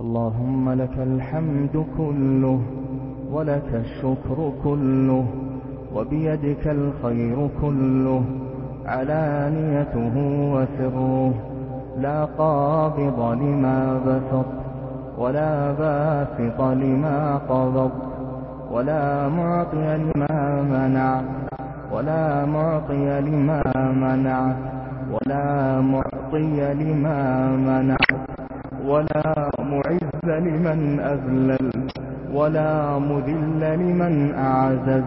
اللهم لك الحمد كله ولك الشكر كله وبيدك الخير كله علانيته وسره لا قابض لما بسط ولا باسط لما قبض ولا معطي لما منع ولا معطي لما منع ولا معطي لما منع ولا معز لمن أذلل ولا مذل لمن أعزز.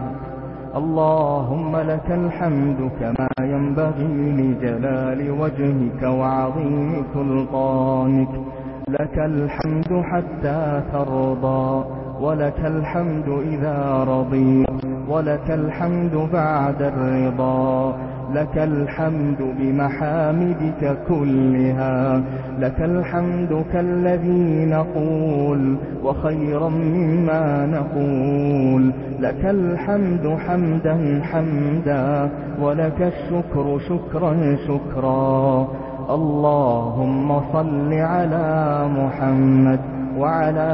اللهم لك الحمد كما ينبغي لجلال وجهك وعظيم سلطانك. لك الحمد حتى ترضى ولك الحمد إذا رضيت ولك الحمد بعد الرضا. لك الحمد بمحامدك كلها. لك الحمد كالذي نقول وخيرا مما نقول. لك الحمد حمدا حمدا ولك الشكر شكرا شكرا. اللهم صل على محمد وعلى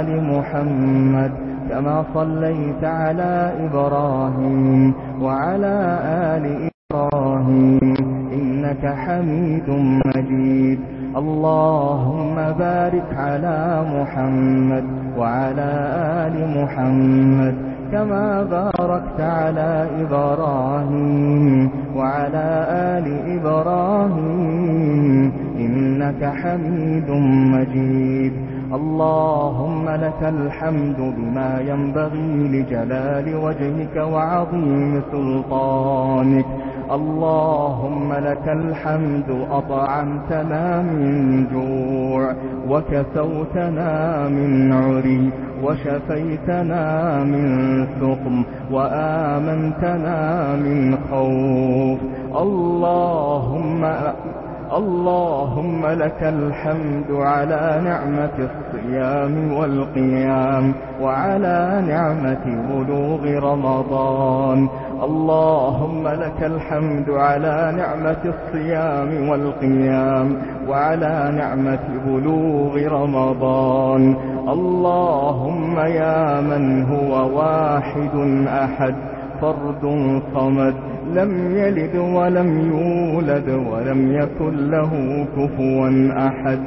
آل محمد كما صليت على إبراهيم وعلى آل إبراهيم إبراهيم إنك حميد مجيد. اللهم بارك على محمد وعلى آل محمد كما باركت على إبراهيم وعلى آل إبراهيم إنك حميد مجيد. اللهم لك الحمد بما ينبغي لجلال وجهك وعظيم سلطانك. اللهم لك الحمد أطعمتنا من جوع وكسوتنا من عري وشفيتنا من سقم وآمنتنا من خوف اللهم اللهم لك الحمد على نعمة الصيام والقيام وعلى نعمة بلوغ رمضان. اللهم لك الحمد على نعمة الصيام والقيام وعلى نعمة بلوغ رمضان. اللهم يا من هو واحد أحد فرد صمد. لم يلد ولم يولد ولم يكن له كفوا أحد.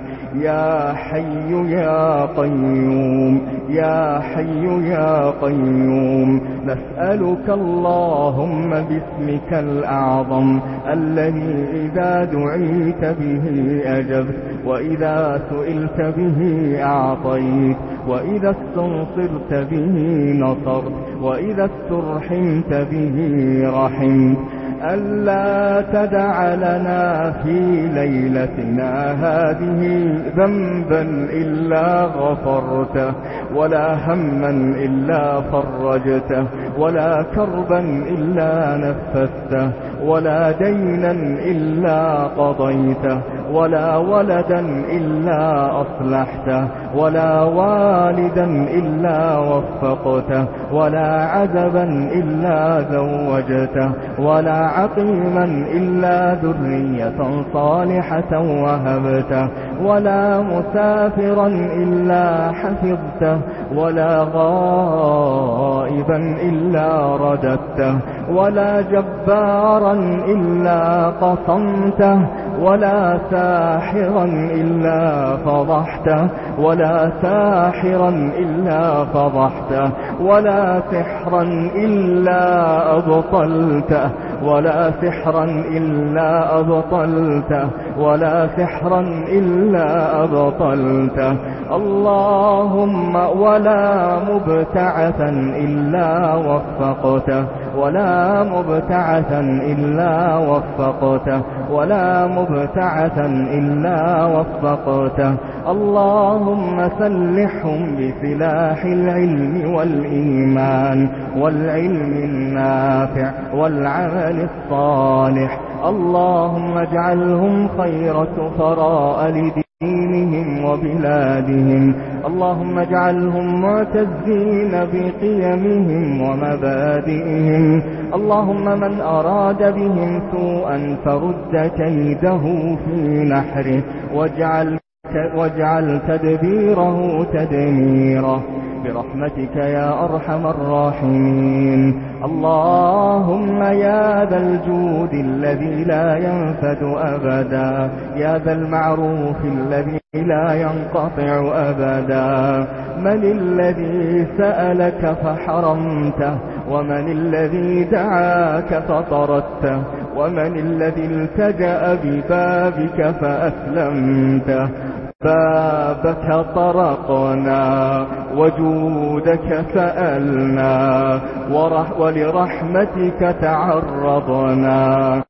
يا حي يا قيوم يا حي يا قيوم نسألك اللهم باسمك الأعظم الذي إذا دعيت به أجبت وإذا سئلت به أعطيت وإذا استنصرت به نصرت. وإذا استرحمت به رحمت ألا تدع لنا في ليلتنا هذه ذنبا إلا غفرته ولا هما إلا فرجته ولا كربا إلا نفسته ولا دينا إلا قضيته. ولا ولدا إلا أصلحته ولا والدا إلا وفقته ولا عذبا إلا زوجته ولا عقيما إلا ذرية صالحة وهبته ولا مسافرا إلا حفظته ولا غائبا إلا رددته ولا جبارا إلا قصمته ولا ساحرا إلا فضحته ولا ساحرا إلا فضحته ولا سحرا إلا أبطلته ولا سحرا إلا أبطلته ولا سحرا إلا أبطلته. اللهم ولا مبتعثا إلا وفقته ولا مبتعثا إلا وفقته ولا مبتعثا إلا وفقته. اللهم سلحهم بسلاح العلم والإيمان والعلم النافع والعمل الصالح. اللهم اجعلهم خير سفراء لدينك وبلادهم. اللهم اجعلهم معتزين بقيمهم ومبادئهم. اللهم من أراد بهم سوءا فرد كيده في نحره. واجعل, واجعل تدبيره تدميره. برحمتك يا أرحم الراحمين. اللهم يا ذا الجود الذي لا ينفد أبدا يا ذا المعروف الذي لا ينقطع أبدا. من الذي سألك فحرمته ومن الذي دعاك فطردته ومن الذي التجأ ببابك فأسلمته. بابك طرقنا وجودك سألنا ولرحمتك تعرضنا.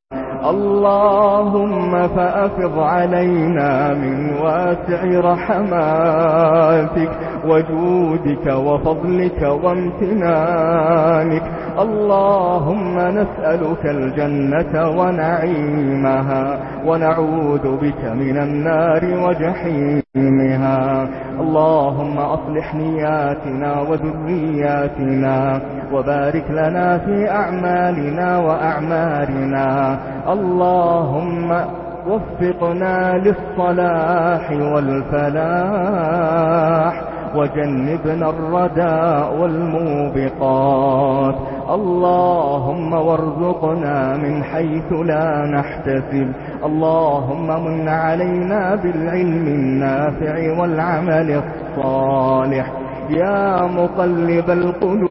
اللهم فأفض علينا من واسع رحماتك وجودك وفضلك وامتنانك. اللهم نسألك الجنة ونعيمها ونعوذ بك من النار وجحيمها. منها اللهم أصلح نياتنا وذرياتنا وبارك لنا في أعمالنا وأعمارنا. اللهم وفقنا للصلاح والفلاح. وجنبنا الرداء والموبقات. اللهم وارزقنا من حيث لا نحتسب. اللهم من علينا بالعلم النافع والعمل الصالح. يا مقلب القلوب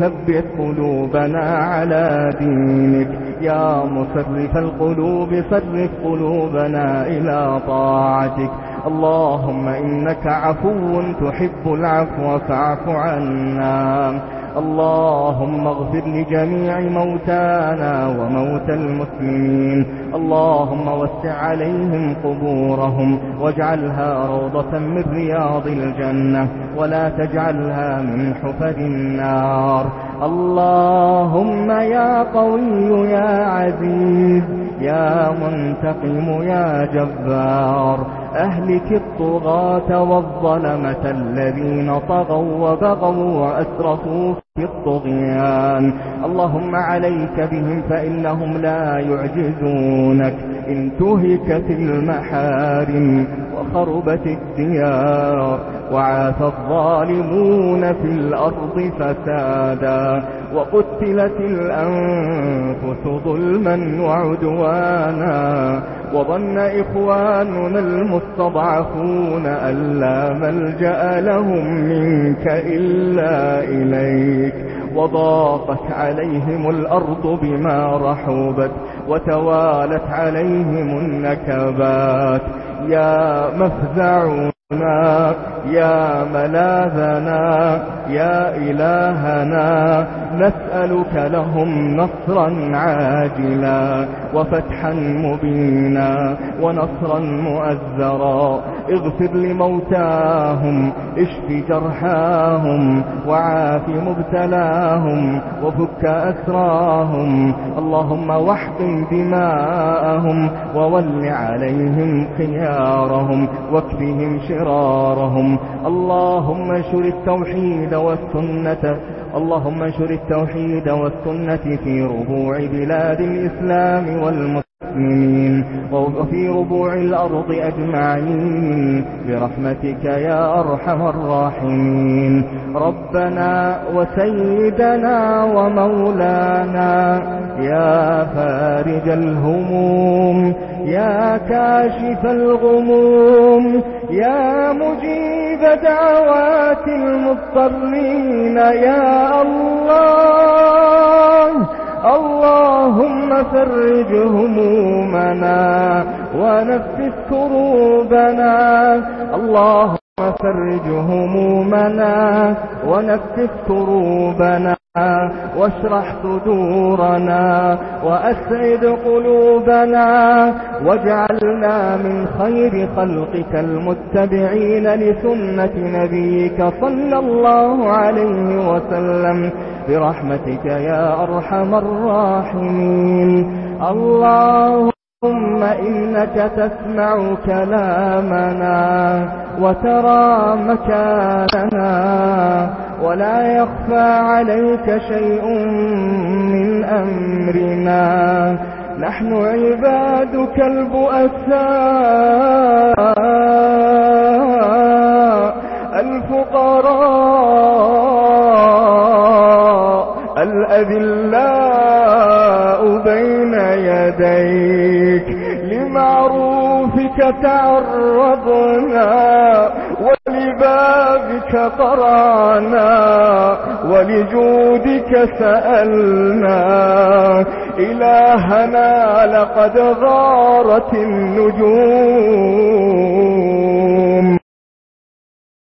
ثبت قلوبنا على دينك. يا مصرف القلوب صرف قلوبنا إلى طاعتك. اللهم إنك عفو تحب العفو فاعف عنا. اللهم اغفر لجميع موتانا وموتى المسلمين. اللهم وسع عليهم قبورهم واجعلها روضة من رياض الجنة ولا تجعلها من حفر النار. اللهم يا قوي يا عزيز يا منتقم يا جبار أهلك الطغاة والظلمة الذين طغوا وبغوا وأسرفوا في الطغيان. اللهم عليك بهم فإنهم لا يعجزونك. انتهكت المحارم وخربت الديار وعاث الظالمون في الأرض فسادا وقتلت الأنفس ظلما وعدوانا وظن إخواننا المستضعفون أن لا ملجأ لهم منك إلا إليك وضاقت عليهم الأرض بما رحبت وتوالت عليهم النكبات. يا مفزعنا يا ملاذنا يا إلهنا نسألك لهم نصرا عاجلا وفتحا مبينا ونصرا مؤذرا. اغفر لموتاهم اشف جرحاهم وعاف مبتلاهم وفك أسراهم. اللهم واحقن دماءهم وول عليهم خيارهم واكفهم شرارهم. اللهم شر التوحيد والسنة اللهم انشر التوحيد والسنة في ربوع بلاد الإسلام والمسلمين وفي ربوع الأرض أجمعين برحمتك يا أرحم الراحمين ربنا وسيدنا ومولانا يا فارج الهموم يا كاشف الغموم يا مجيب دعوات المضطرين يا الله اللهم فرج همومنا ونفس كروبنا اللهم فرج همومنا ونفس كروبنا. واشرح صدورنا وأسعد قلوبنا واجعلنا من خير خلقك المتبعين لسنة نبيك صلى الله عليه وسلم. برحمتك يا أرحم الراحمين. الله ثم إنك تسمع كلامنا وترى مكاننا ولا يخفى عليك شيء من أمرنا. نحن عبادك البؤساء الفقراء الأذلاء بين يديك. لمعروفك تعرضنا لك طرانا ولجودك سألنا إلهنا لقد غارت النجوم